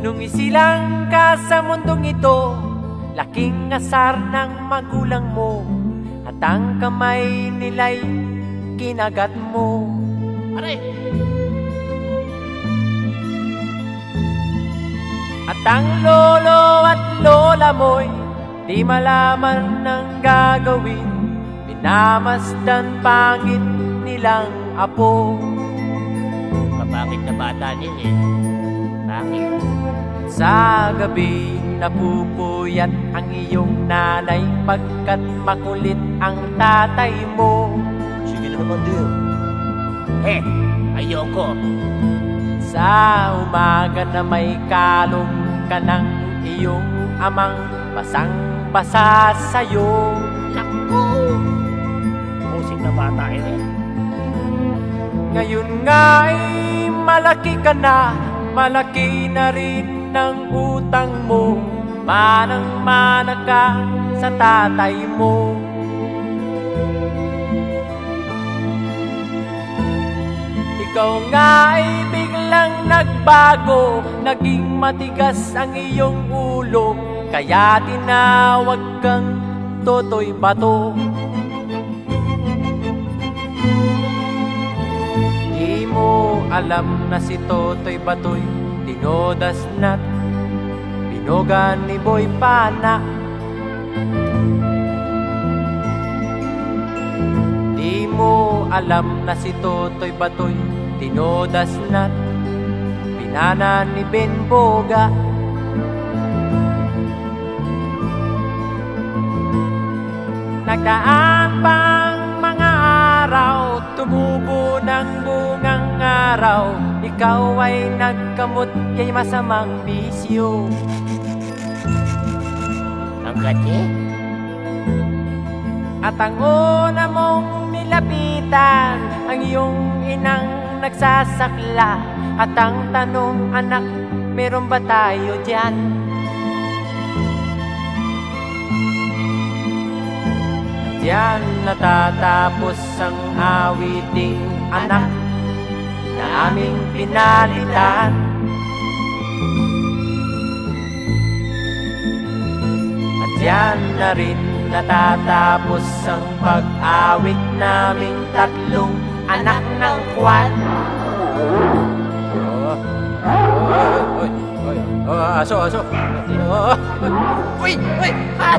ka sa mundong ito Laking asar ng magulang mo At ang kamay nila'y kinagat mo Aray! At ang lolo at lola mo'y Di malaman ng gagawin Minamasdan pangit nilang apo Kapakit na bata din eh. Bakit? Sa gabi napupuyat ang iyong nanay Pagkat makulit ang tatay mo Sige na naman din. Eh, ayoko. Sa umaga na may kalong ka ng iyong amang Basang-basa sa'yo Naku! Musik na bata eh. Ngayon nga ay malaki ka na Malaki na rin ng utang mo. Manang-mana ka sa tatay mo. Ikaw nga ay biglang nagbago. Naging matigas ang iyong ulo. Kaya tinawag kang Totoy Bato. Di mo alam na si Totoy Batoy Tinodas na't Binogan ni Boy Pana. Di mo alam na si Totoy Batoy Tinodas na't Pinana ni Ben Boga. Nagdaan Tumubo ng bungang araw Ikaw ay nagkamot kay masamang bisyo Ang kati? At ang una mong nilapitan Ang iyong inang nagsasakla At ang tanong anak, meron ba tayo dyan? Diyan natatapos ang awiting anak na aming pinalitan. At diyan na rin natatapos ang pag-awit naming tatlong anak ng kwan. Oh. Oh, aso, aso. Oh. Uy! Uy! Ah!